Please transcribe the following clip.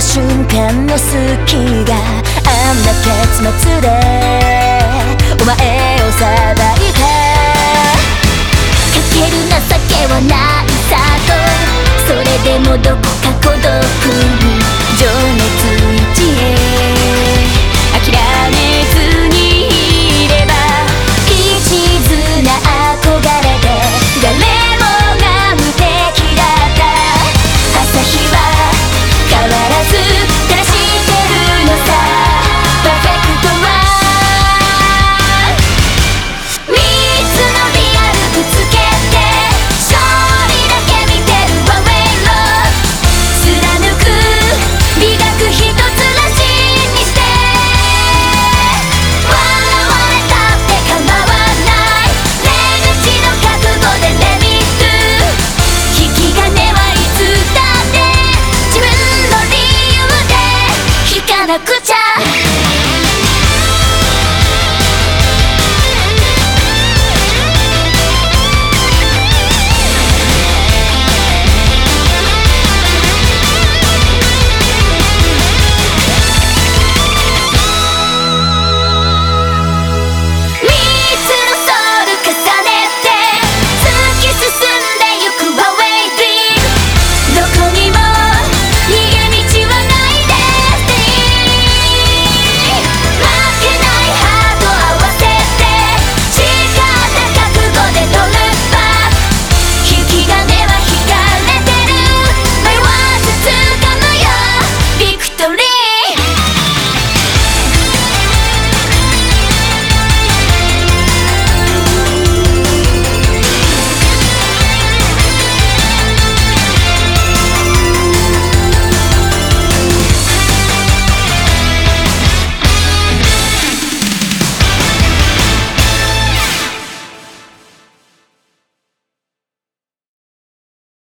瞬間の好があんな結末でお前をさばいたかける情けはないさとそれでもどこ